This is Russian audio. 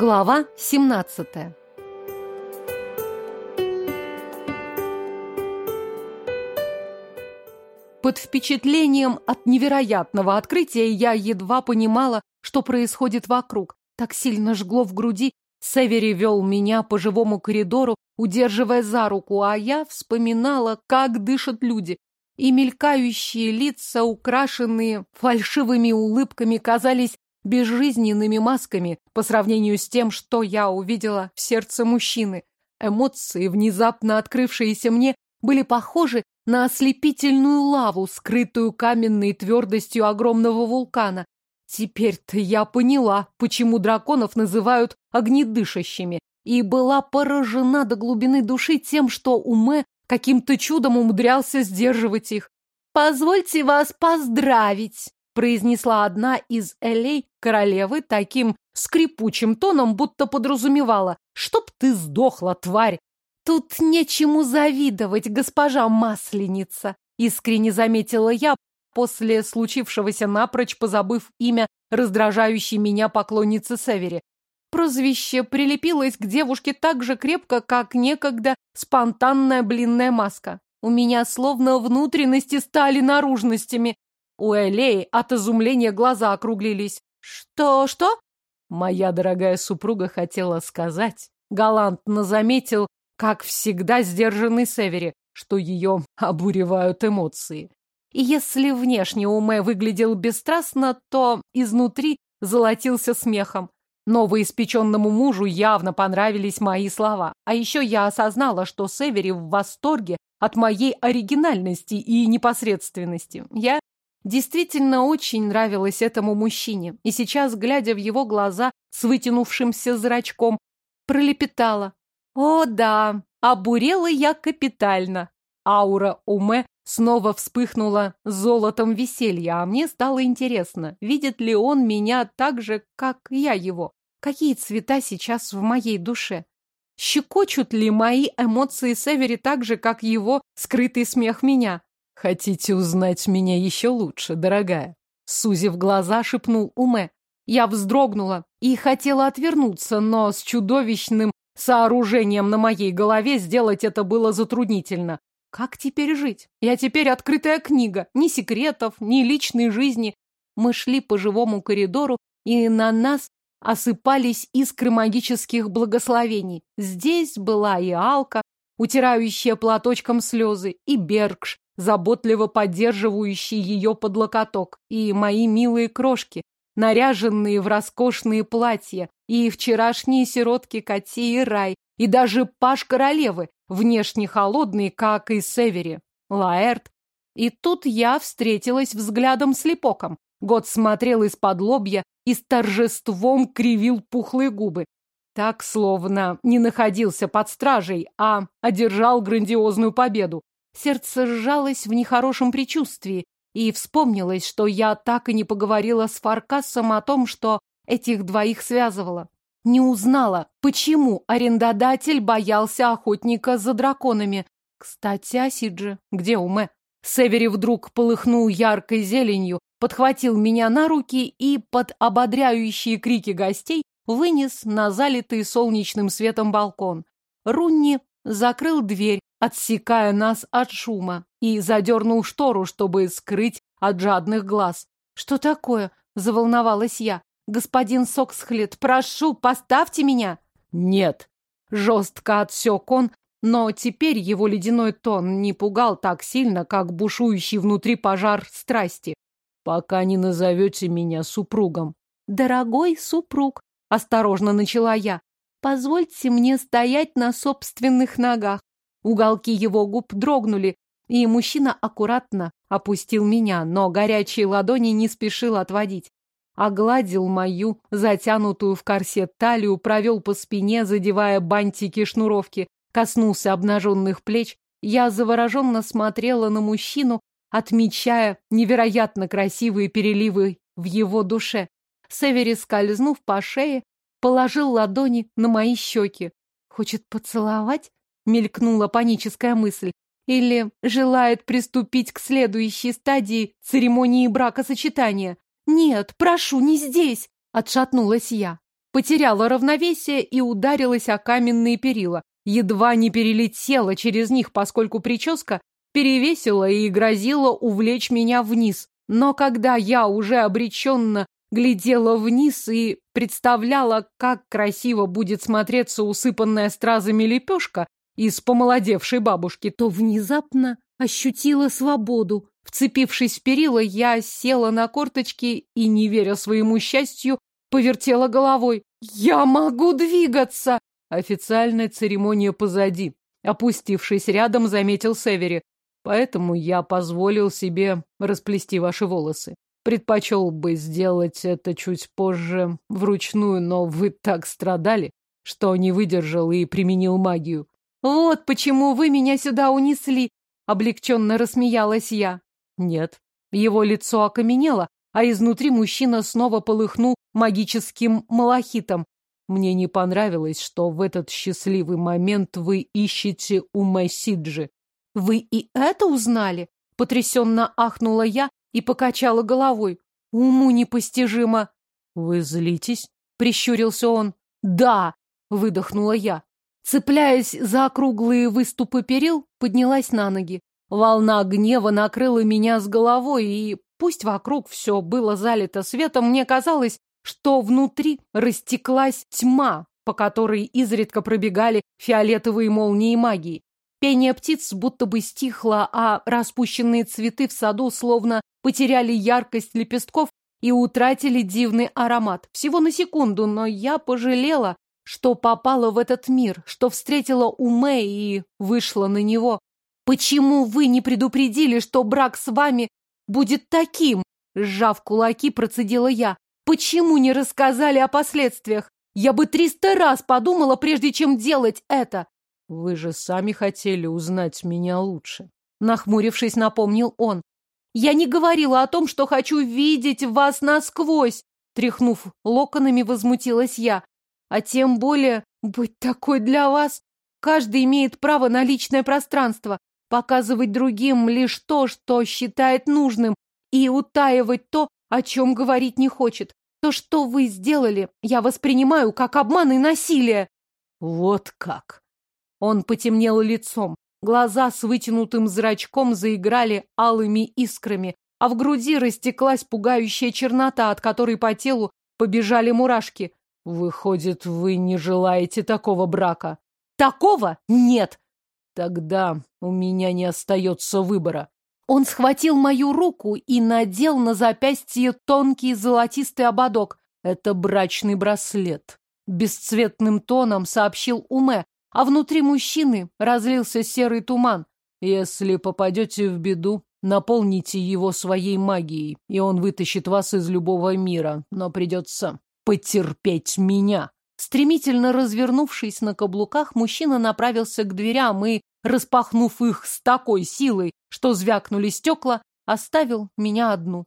Глава 17 Под впечатлением от невероятного открытия я едва понимала, что происходит вокруг. Так сильно жгло в груди. Севери вел меня по живому коридору, удерживая за руку, а я вспоминала, как дышат люди. И мелькающие лица, украшенные фальшивыми улыбками, казались безжизненными масками по сравнению с тем, что я увидела в сердце мужчины. Эмоции, внезапно открывшиеся мне, были похожи на ослепительную лаву, скрытую каменной твердостью огромного вулкана. Теперь-то я поняла, почему драконов называют огнедышащими, и была поражена до глубины души тем, что Уме каким-то чудом умудрялся сдерживать их. «Позвольте вас поздравить!» Произнесла одна из элей королевы таким скрипучим тоном, будто подразумевала, чтоб ты сдохла, тварь. Тут нечему завидовать, госпожа Масленица, искренне заметила я, после случившегося напрочь позабыв имя раздражающей меня поклонницы Севери. Прозвище прилепилось к девушке так же крепко, как некогда спонтанная блинная маска. У меня словно внутренности стали наружностями. У Элеи от изумления глаза округлились. «Что, что?» Моя дорогая супруга хотела сказать. Галантно заметил, как всегда сдержанный Севери, что ее обуревают эмоции. И если внешне Уме выглядел бесстрастно, то изнутри золотился смехом. Новоиспеченному мужу явно понравились мои слова. А еще я осознала, что Севери в восторге от моей оригинальности и непосредственности. Я действительно очень нравилась этому мужчине, и сейчас, глядя в его глаза с вытянувшимся зрачком, пролепетала. «О, да, обурела я капитально!» Аура Уме снова вспыхнула золотом веселья, а мне стало интересно, видит ли он меня так же, как я его. Какие цвета сейчас в моей душе? Щекочут ли мои эмоции Севери так же, как его скрытый смех меня? «Хотите узнать меня еще лучше, дорогая?» Сузив глаза, шепнул Уме. Я вздрогнула и хотела отвернуться, но с чудовищным сооружением на моей голове сделать это было затруднительно. Как теперь жить? Я теперь открытая книга, ни секретов, ни личной жизни. Мы шли по живому коридору, и на нас осыпались искры магических благословений. Здесь была и Алка, утирающая платочком слезы, и Бергш, заботливо поддерживающий ее под локоток, и мои милые крошки, наряженные в роскошные платья, и вчерашние сиротки Кати и Рай, и даже паш королевы, внешне холодный, как и Севери, Лаэрт. И тут я встретилась взглядом с Липоком. Год смотрел из-под лобья и с торжеством кривил пухлые губы. Так, словно не находился под стражей, а одержал грандиозную победу. Сердце сжалось в нехорошем предчувствии, и вспомнилось, что я так и не поговорила с Фаркасом о том, что этих двоих связывало. Не узнала, почему арендодатель боялся охотника за драконами. Кстати, о Сидже. Где Уме? Севери вдруг полыхнул яркой зеленью, подхватил меня на руки и под ободряющие крики гостей вынес на залитый солнечным светом балкон. Рунни закрыл дверь, отсекая нас от шума, и задернул штору, чтобы скрыть от жадных глаз. «Что такое?» — заволновалась я. «Господин Соксхлет, прошу, поставьте меня!» «Нет!» — жестко отсек он, но теперь его ледяной тон не пугал так сильно, как бушующий внутри пожар страсти. «Пока не назовете меня супругом». «Дорогой супруг», — осторожно начала я, — «позвольте мне стоять на собственных ногах. Уголки его губ дрогнули, и мужчина аккуратно опустил меня, но горячие ладони не спешил отводить. Огладил мою, затянутую в корсет талию, провел по спине, задевая бантики шнуровки, коснулся обнаженных плеч. Я завороженно смотрела на мужчину, отмечая невероятно красивые переливы в его душе. Севери, скользнув по шее, положил ладони на мои щеки. Хочет поцеловать? мелькнула паническая мысль. Или желает приступить к следующей стадии церемонии бракосочетания. «Нет, прошу, не здесь!» — отшатнулась я. потеряла равновесие и ударилась о каменные перила. Едва не перелетела через них, поскольку прическа перевесила и грозила увлечь меня вниз. Но когда я уже обреченно глядела вниз и представляла, как красиво будет смотреться усыпанная стразами лепешка из помолодевшей бабушки, то внезапно ощутила свободу. Вцепившись в перила, я села на корточки и, не веря своему счастью, повертела головой. «Я могу двигаться!» Официальная церемония позади. Опустившись рядом, заметил Севери. Поэтому я позволил себе расплести ваши волосы. Предпочел бы сделать это чуть позже, вручную, но вы так страдали, что не выдержал и применил магию. Вот почему вы меня сюда унесли, облегченно рассмеялась я. Нет. Его лицо окаменело, а изнутри мужчина снова полыхнул магическим малахитом. Мне не понравилось, что в этот счастливый момент вы ищете у Мессиджи. Вы и это узнали? Потрясенно ахнула я и покачала головой. Уму непостижимо. Вы злитесь? Прищурился он. Да, выдохнула я. Цепляясь за округлые выступы перил, поднялась на ноги. Волна гнева накрыла меня с головой, и пусть вокруг все было залито светом, мне казалось, что внутри растеклась тьма, по которой изредка пробегали фиолетовые молнии магии. Пение птиц будто бы стихло, а распущенные цветы в саду словно потеряли яркость лепестков и утратили дивный аромат. Всего на секунду, но я пожалела, что попала в этот мир, что встретила Уме и вышла на него. Почему вы не предупредили, что брак с вами будет таким? Сжав кулаки, процедила я. Почему не рассказали о последствиях? Я бы триста раз подумала, прежде чем делать это. Вы же сами хотели узнать меня лучше. Нахмурившись, напомнил он. Я не говорила о том, что хочу видеть вас насквозь. Тряхнув локонами, возмутилась я. А тем более быть такой для вас. Каждый имеет право на личное пространство, показывать другим лишь то, что считает нужным, и утаивать то, о чем говорить не хочет. То, что вы сделали, я воспринимаю как обман и насилие. Вот как. Он потемнел лицом. Глаза с вытянутым зрачком заиграли алыми искрами, а в груди растеклась пугающая чернота, от которой по телу побежали мурашки. Выходит, вы не желаете такого брака? Такого нет. Тогда у меня не остается выбора. Он схватил мою руку и надел на запястье тонкий золотистый ободок. Это брачный браслет. Бесцветным тоном сообщил Уме, а внутри мужчины разлился серый туман. Если попадете в беду, наполните его своей магией, и он вытащит вас из любого мира, но придется потерпеть меня. Стремительно развернувшись на каблуках, мужчина направился к дверям и, распахнув их с такой силой, что звякнули стекла, оставил меня одну.